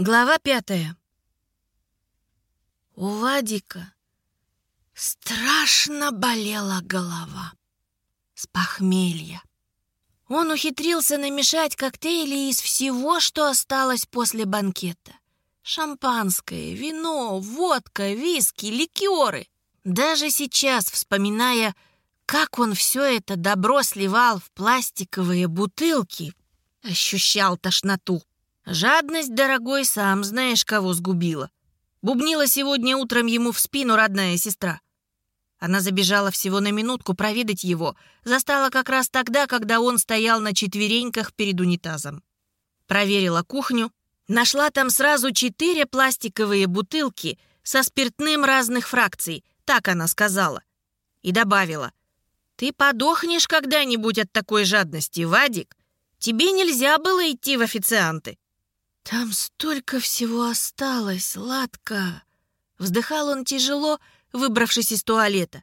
Глава пятая. У Вадика страшно болела голова с похмелья. Он ухитрился намешать коктейли из всего, что осталось после банкета. Шампанское, вино, водка, виски, ликеры. Даже сейчас, вспоминая, как он все это добро сливал в пластиковые бутылки, ощущал тошноту. Жадность, дорогой, сам знаешь, кого сгубила. Бубнила сегодня утром ему в спину родная сестра. Она забежала всего на минутку проведать его, застала как раз тогда, когда он стоял на четвереньках перед унитазом. Проверила кухню, нашла там сразу четыре пластиковые бутылки со спиртным разных фракций, так она сказала. И добавила, «Ты подохнешь когда-нибудь от такой жадности, Вадик. Тебе нельзя было идти в официанты». «Там столько всего осталось, Ладка!» Вздыхал он тяжело, выбравшись из туалета.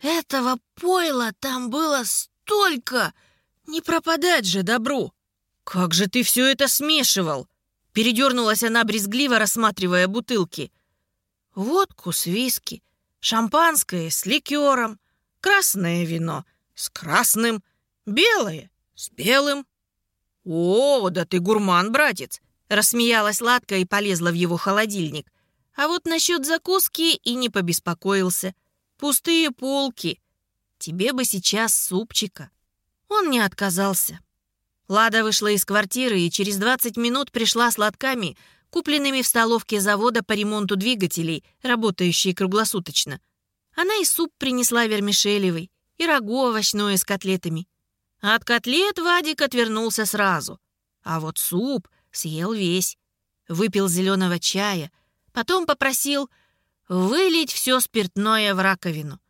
«Этого пойла там было столько! Не пропадать же добру!» «Как же ты все это смешивал?» Передернулась она брезгливо, рассматривая бутылки. «Водку с виски, шампанское с ликером, красное вино с красным, белое с белым». «О, да ты гурман, братец!» Рассмеялась Ладка и полезла в его холодильник. А вот насчет закуски и не побеспокоился. Пустые полки. Тебе бы сейчас супчика. Он не отказался. Лада вышла из квартиры и через 20 минут пришла с лотками, купленными в столовке завода по ремонту двигателей, работающие круглосуточно. Она и суп принесла вермишелевый, и рагу овощное с котлетами. от котлет Вадик отвернулся сразу. А вот суп — съел весь. Выпил зеленого чая, потом попросил вылить все спиртное в раковину.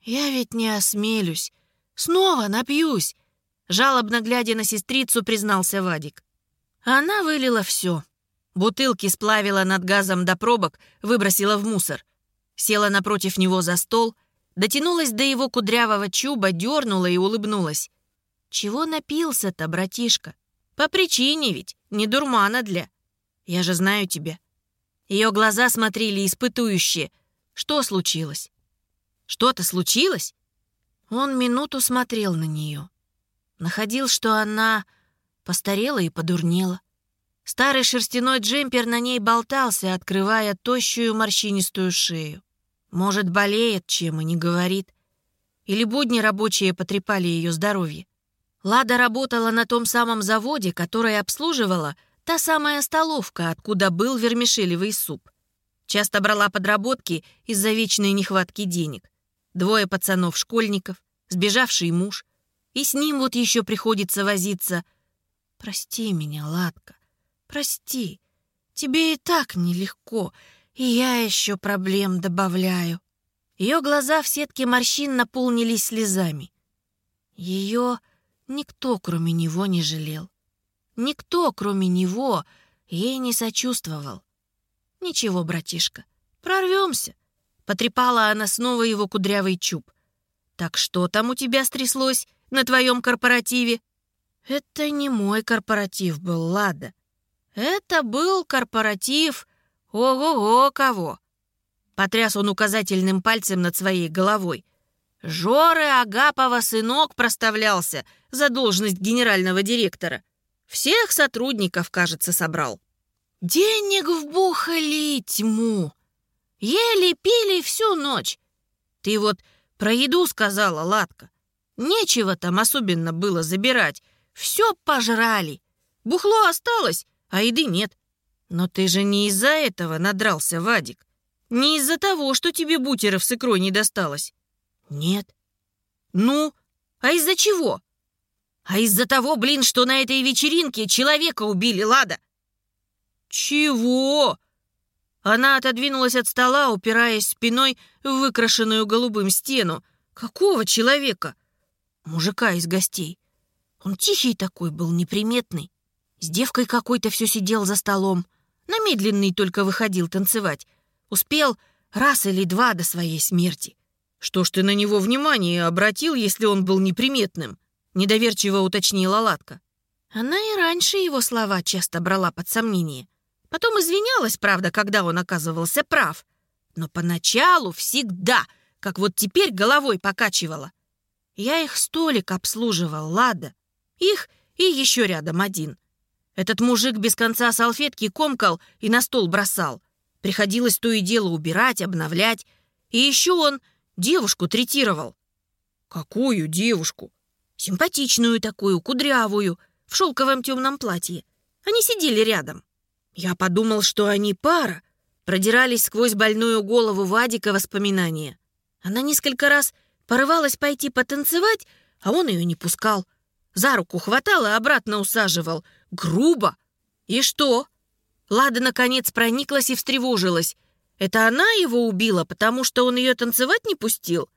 «Я ведь не осмелюсь. Снова напьюсь!» Жалобно глядя на сестрицу, признался Вадик. Она вылила все. Бутылки сплавила над газом до пробок, выбросила в мусор. Села напротив него за стол, дотянулась до его кудрявого чуба, дернула и улыбнулась. «Чего напился-то, братишка? По причине ведь, не дурмана для. Я же знаю тебя. Ее глаза смотрели испытующие. Что случилось? Что-то случилось? Он минуту смотрел на нее. Находил, что она постарела и подурнела. Старый шерстяной джемпер на ней болтался, открывая тощую морщинистую шею. Может, болеет, чем и не говорит. Или будни рабочие потрепали ее здоровье. Лада работала на том самом заводе, который обслуживала та самая столовка, откуда был вермишелевый суп. Часто брала подработки из-за вечной нехватки денег. Двое пацанов-школьников, сбежавший муж. И с ним вот еще приходится возиться. «Прости меня, Ладка, прости. Тебе и так нелегко, и я еще проблем добавляю». Ее глаза в сетке морщин наполнились слезами. Ее Никто, кроме него, не жалел. Никто, кроме него, ей не сочувствовал. «Ничего, братишка, прорвемся», — потрепала она снова его кудрявый чуб. «Так что там у тебя стряслось на твоем корпоративе?» «Это не мой корпоратив был, Лада. Это был корпоратив ого-го кого!» Потряс он указательным пальцем над своей головой. Жоры Агапова сынок проставлялся за должность генерального директора. Всех сотрудников, кажется, собрал. Денег вбухали тьму. Ели, пили всю ночь. Ты вот про еду сказала, Ладка. Нечего там особенно было забирать. Все пожрали. Бухло осталось, а еды нет. Но ты же не из-за этого надрался, Вадик. Не из-за того, что тебе бутеров с икрой не досталось. «Нет». «Ну, а из-за чего?» «А из-за того, блин, что на этой вечеринке человека убили, Лада». «Чего?» Она отодвинулась от стола, упираясь спиной в выкрашенную голубым стену. «Какого человека?» «Мужика из гостей. Он тихий такой был, неприметный. С девкой какой-то все сидел за столом. На медленный только выходил танцевать. Успел раз или два до своей смерти. «Что ж ты на него внимание обратил, если он был неприметным?» — недоверчиво уточнила Ладка. Она и раньше его слова часто брала под сомнение. Потом извинялась, правда, когда он оказывался прав. Но поначалу всегда, как вот теперь головой покачивала. Я их столик обслуживал, Лада. Их и еще рядом один. Этот мужик без конца салфетки комкал и на стол бросал. Приходилось то и дело убирать, обновлять. И еще он девушку третировал. Какую девушку? Симпатичную такую, кудрявую, в шелковом темном платье. Они сидели рядом. Я подумал, что они пара. Продирались сквозь больную голову Вадика воспоминания. Она несколько раз порывалась пойти потанцевать, а он ее не пускал. За руку хватал и обратно усаживал. Грубо. И что? Лада, наконец, прониклась и встревожилась. Это она его убила, потому что он ее танцевать не пустил?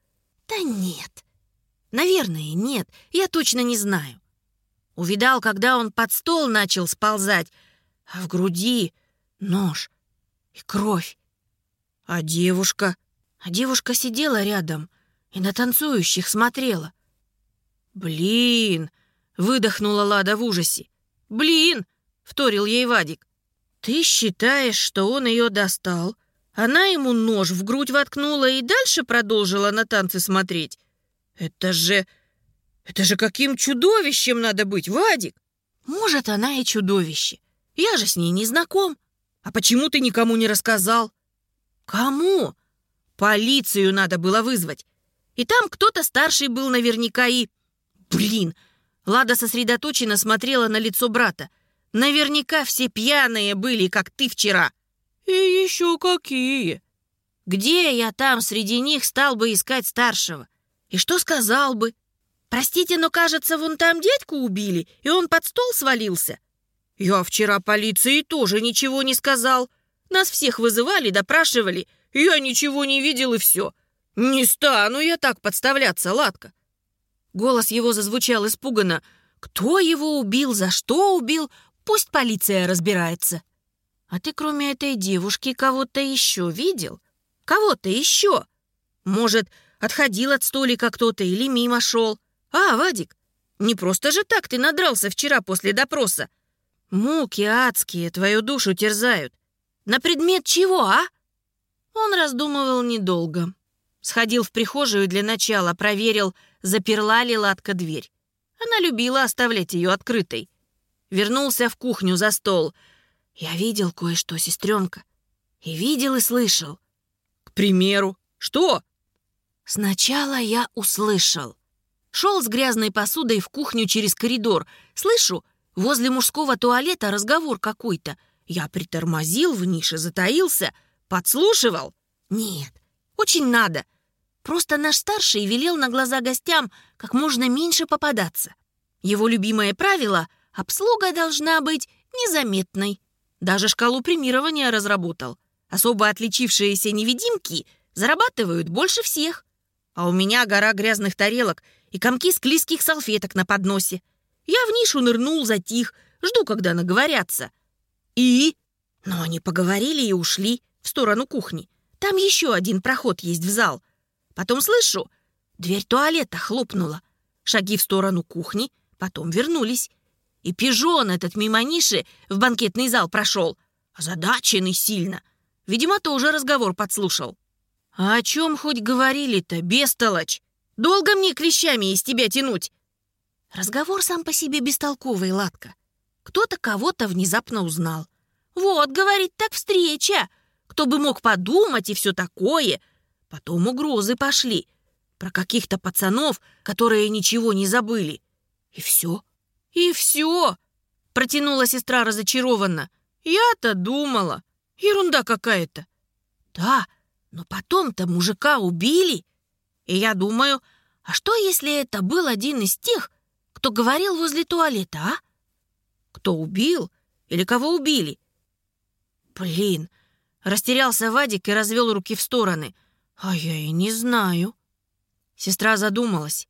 Да нет. Наверное, нет. Я точно не знаю. Увидал, когда он под стол начал сползать, а в груди нож и кровь. А девушка? А девушка сидела рядом и на танцующих смотрела. «Блин!» — выдохнула Лада в ужасе. «Блин!» — вторил ей Вадик. «Ты считаешь, что он ее достал?» Она ему нож в грудь воткнула и дальше продолжила на танцы смотреть. «Это же... это же каким чудовищем надо быть, Вадик!» «Может, она и чудовище. Я же с ней не знаком. А почему ты никому не рассказал?» «Кому?» «Полицию надо было вызвать. И там кто-то старший был наверняка и...» «Блин!» Лада сосредоточенно смотрела на лицо брата. «Наверняка все пьяные были, как ты вчера». «И еще какие!» «Где я там среди них стал бы искать старшего? И что сказал бы? Простите, но, кажется, вон там дядьку убили, и он под стол свалился». «Я вчера полиции тоже ничего не сказал. Нас всех вызывали, допрашивали. Я ничего не видел, и все. Не стану я так подставляться, Ладка». Голос его зазвучал испуганно. «Кто его убил, за что убил, пусть полиция разбирается». А ты кроме этой девушки кого-то еще видел? Кого-то еще? Может, отходил от столика кто-то или мимо шел? А, Вадик, не просто же так ты надрался вчера после допроса. Муки адские твою душу терзают. На предмет чего, а? Он раздумывал недолго. Сходил в прихожую для начала, проверил, заперла ли Ладка дверь. Она любила оставлять ее открытой. Вернулся в кухню за стол — я видел кое-что, сестренка. И видел, и слышал. К примеру, что? Сначала я услышал. Шел с грязной посудой в кухню через коридор. Слышу, возле мужского туалета разговор какой-то. Я притормозил в нише, затаился, подслушивал. Нет, очень надо. Просто наш старший велел на глаза гостям как можно меньше попадаться. Его любимое правило — обслуга должна быть незаметной. Даже шкалу премирования разработал. Особо отличившиеся невидимки зарабатывают больше всех. А у меня гора грязных тарелок и комки склизких салфеток на подносе. Я в нишу нырнул, затих, жду, когда наговорятся. И? Но они поговорили и ушли в сторону кухни. Там еще один проход есть в зал. Потом слышу, дверь туалета хлопнула. Шаги в сторону кухни, потом вернулись. И пижон этот мимо ниши в банкетный зал прошел. Озадаченный сильно. Видимо, тоже разговор подслушал. А о чем хоть говорили-то, бестолочь? Долго мне клещами из тебя тянуть? Разговор сам по себе бестолковый, Ладка. Кто-то кого-то внезапно узнал. Вот, говорит, так встреча. Кто бы мог подумать и все такое. Потом угрозы пошли. Про каких-то пацанов, которые ничего не забыли. И все. «И все!» — протянула сестра разочарованно. «Я-то думала. Ерунда какая-то». «Да, но потом-то мужика убили. И я думаю, а что, если это был один из тех, кто говорил возле туалета, а? Кто убил или кого убили?» «Блин!» — растерялся Вадик и развел руки в стороны. «А я и не знаю». Сестра задумалась.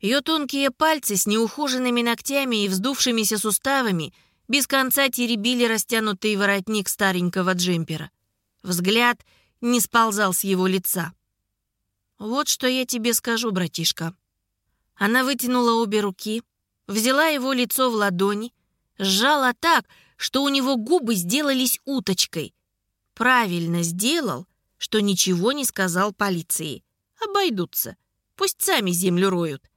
Ее тонкие пальцы с неухоженными ногтями и вздувшимися суставами без конца теребили растянутый воротник старенького джемпера. Взгляд не сползал с его лица. «Вот что я тебе скажу, братишка». Она вытянула обе руки, взяла его лицо в ладони, Сжала так, что у него губы сделались уточкой. Правильно сделал, что ничего не сказал полиции. Обойдутся. Пусть сами землю роют.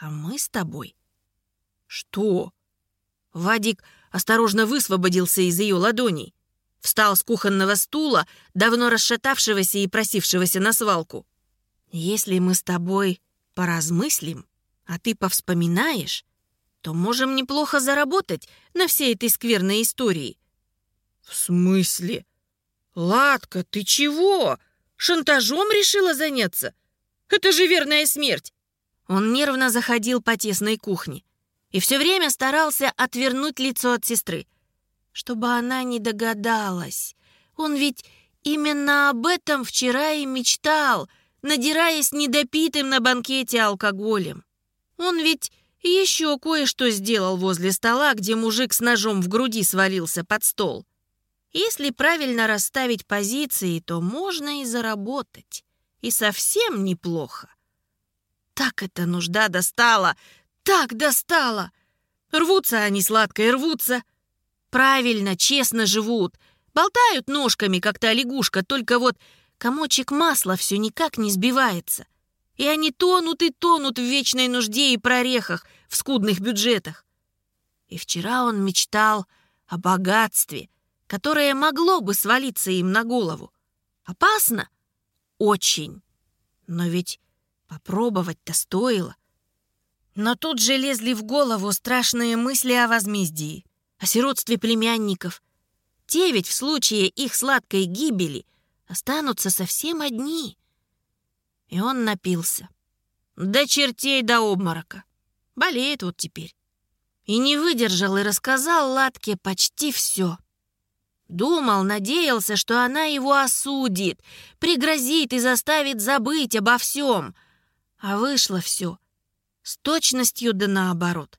А мы с тобой. Что? Вадик осторожно высвободился из ее ладоней. Встал с кухонного стула, давно расшатавшегося и просившегося на свалку. Если мы с тобой поразмыслим, а ты повспоминаешь, то можем неплохо заработать на всей этой скверной истории. В смысле? Ладка, ты чего? Шантажом решила заняться? Это же верная смерть. Он нервно заходил по тесной кухне и все время старался отвернуть лицо от сестры, чтобы она не догадалась. Он ведь именно об этом вчера и мечтал, надираясь недопитым на банкете алкоголем. Он ведь еще кое-что сделал возле стола, где мужик с ножом в груди свалился под стол. Если правильно расставить позиции, то можно и заработать. И совсем неплохо. Так эта нужда достала, так достала. Рвутся они сладко рвутся. Правильно, честно живут. Болтают ножками, как та лягушка, только вот комочек масла все никак не сбивается. И они тонут и тонут в вечной нужде и прорехах, в скудных бюджетах. И вчера он мечтал о богатстве, которое могло бы свалиться им на голову. Опасно? Очень. Но ведь попробовать-то стоило. Но тут же лезли в голову страшные мысли о возмездии, о сиротстве племянников. Те ведь в случае их сладкой гибели останутся совсем одни. И он напился. До чертей до обморока. Болеет вот теперь. И не выдержал и рассказал Ладке почти все. Думал, надеялся, что она его осудит, пригрозит и заставит забыть обо всем. А вышло все с точностью да наоборот.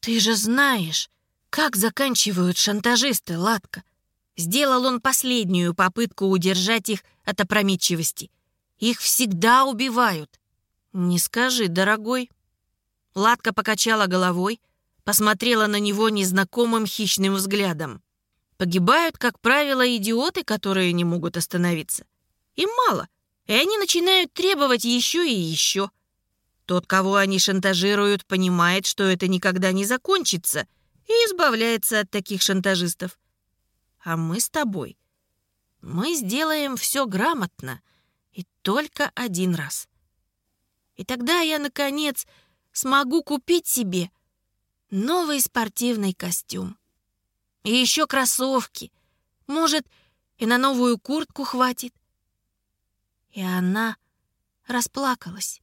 Ты же знаешь, как заканчивают шантажисты, Ладка. Сделал он последнюю попытку удержать их от опрометчивости. Их всегда убивают. Не скажи, дорогой. Ладка покачала головой, посмотрела на него незнакомым хищным взглядом. Погибают, как правило, идиоты, которые не могут остановиться. Им мало, и они начинают требовать еще и еще. Тот, кого они шантажируют, понимает, что это никогда не закончится, и избавляется от таких шантажистов. А мы с тобой. Мы сделаем все грамотно и только один раз. И тогда я, наконец, смогу купить себе новый спортивный костюм. И еще кроссовки. Может, и на новую куртку хватит. И она расплакалась.